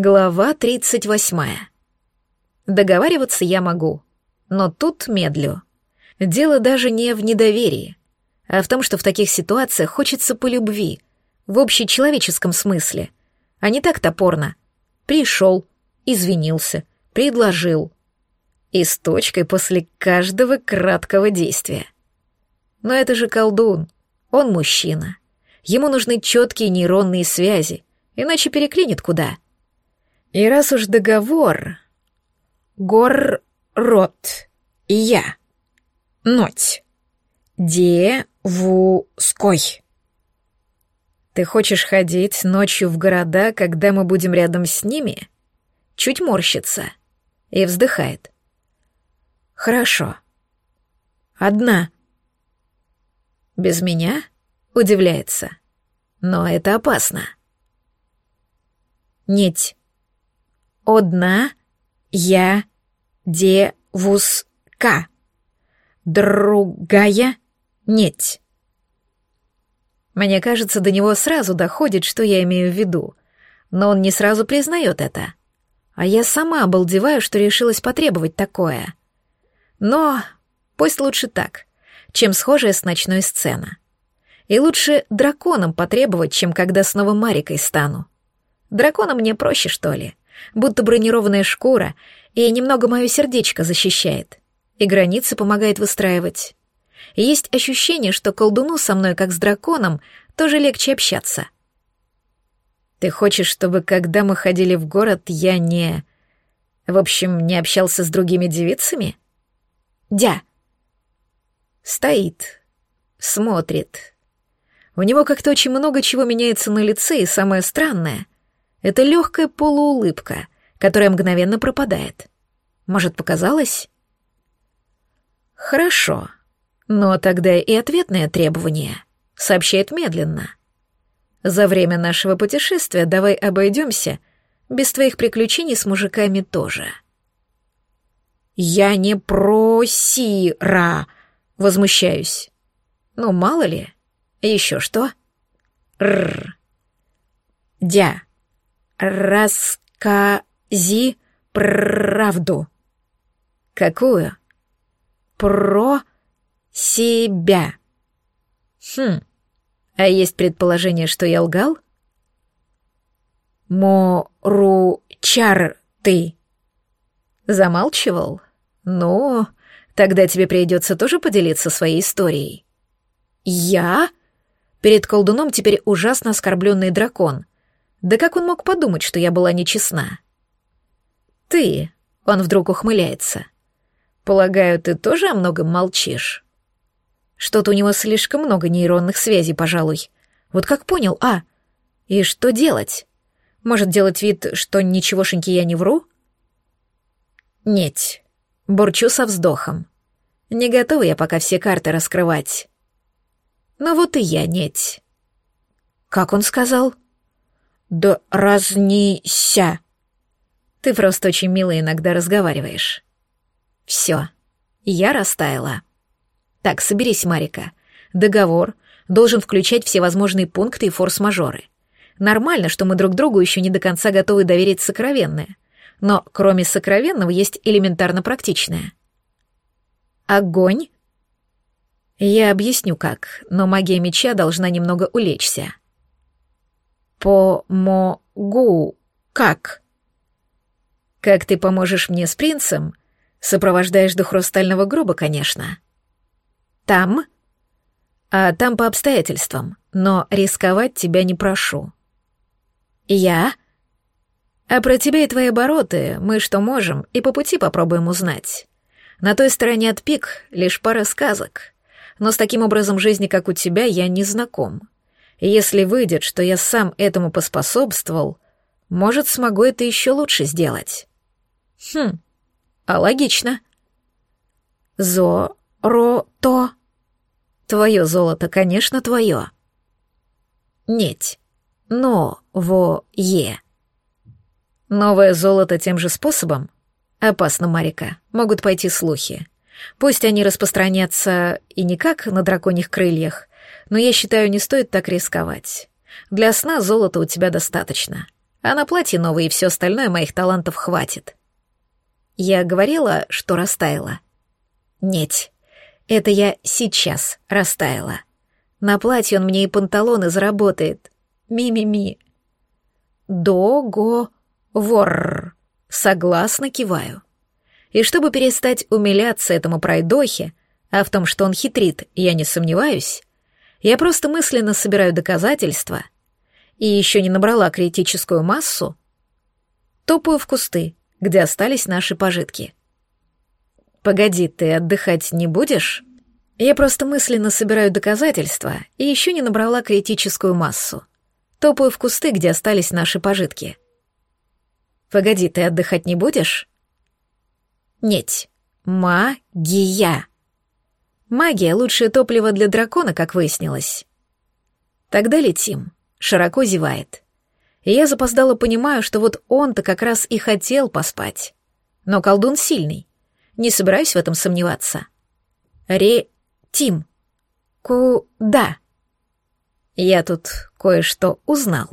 Глава 38. Договариваться я могу, но тут медлю. Дело даже не в недоверии, а в том, что в таких ситуациях хочется по любви, в общечеловеческом смысле, а не так топорно. Пришел, извинился, предложил. И с точкой после каждого краткого действия. Но это же колдун, он мужчина. Ему нужны четкие нейронные связи, иначе переклинит куда. И раз уж договор... Гор... Рот. И я. Ноть. Де-ву-ской. Ты хочешь ходить ночью в города, когда мы будем рядом с ними? Чуть морщится и вздыхает. Хорошо. Одна. Без меня? Удивляется. Но это опасно. Нить. Одна я девушка. Другая нет. Мне кажется, до него сразу доходит, что я имею в виду, но он не сразу признает это. А я сама обалдеваю, что решилась потребовать такое. Но пусть лучше так, чем схожая с ночной сцена. И лучше драконом потребовать, чем когда снова Марикой стану. Драконом мне проще, что ли будто бронированная шкура, и немного мое сердечко защищает, и границы помогает выстраивать. Есть ощущение, что колдуну со мной, как с драконом, тоже легче общаться. Ты хочешь, чтобы, когда мы ходили в город, я не... В общем, не общался с другими девицами? Дя. Стоит, смотрит. У него как-то очень много чего меняется на лице, и самое странное — это легкая полуулыбка, которая мгновенно пропадает. Может, показалось? Хорошо. Но тогда и ответное требование сообщает медленно. За время нашего путешествия давай обойдемся без твоих приключений с мужиками тоже. Я не просира, возмущаюсь. Ну, мало ли. Еще что? Р. Дя. Расскази правду. Какую? Про себя. Хм. А есть предположение, что я лгал? Моручар ты. Замалчивал? Ну, тогда тебе придется тоже поделиться своей историей. Я? Перед колдуном теперь ужасно оскорбленный дракон — да как он мог подумать, что я была нечестна? Ты, он вдруг ухмыляется. Полагаю, ты тоже о многом молчишь? Что-то у него слишком много нейронных связей, пожалуй. Вот как понял, а? И что делать? Может, делать вид, что ничегошеньки я не вру? Нет. Бурчу со вздохом. Не готова я пока все карты раскрывать. Но вот и я нет. Как он сказал? — «Да разнися!» «Ты просто очень мило иногда разговариваешь». «Все, я растаяла». «Так, соберись, Марика. Договор должен включать все возможные пункты и форс-мажоры. Нормально, что мы друг другу еще не до конца готовы доверить сокровенное. Но кроме сокровенного есть элементарно практичное. Огонь? Я объясню как, но магия меча должна немного улечься. «Помогу. Как?» «Как ты поможешь мне с принцем?» «Сопровождаешь до хрустального гроба, конечно». «Там?» «А там по обстоятельствам, но рисковать тебя не прошу». «Я?» «А про тебя и твои обороты мы что можем, и по пути попробуем узнать. На той стороне от пик лишь пара сказок, но с таким образом жизни, как у тебя, я не знаком. Если выйдет, что я сам этому поспособствовал, может, смогу это еще лучше сделать. Хм, а логично. Зо-ро-то. Твое золото, конечно, твое. Нет, но-во-е. Новое золото тем же способом? Опасно, Марика, могут пойти слухи. Пусть они распространятся и не как на драконьих крыльях, но я считаю, не стоит так рисковать. Для сна золота у тебя достаточно. А на платье новое и все остальное моих талантов хватит. Я говорила, что растаяла. Нет, это я сейчас растаяла. На платье он мне и панталоны заработает. Ми-ми-ми. До-го-вор. Согласно киваю. И чтобы перестать умиляться этому пройдохе, а в том, что он хитрит, я не сомневаюсь, я просто мысленно собираю доказательства и еще не набрала критическую массу, топаю в кусты, где остались наши пожитки. «Погоди, ты отдыхать не будешь?» Я просто мысленно собираю доказательства и еще не набрала критическую массу. Топаю в кусты, где остались наши пожитки. «Погоди, ты отдыхать не будешь?» «Нет. Магия!» Магия — лучшее топливо для дракона, как выяснилось. Тогда летим. Широко зевает. И я запоздало понимаю, что вот он-то как раз и хотел поспать. Но колдун сильный. Не собираюсь в этом сомневаться. Ре-тим. Куда? Я тут кое-что узнал.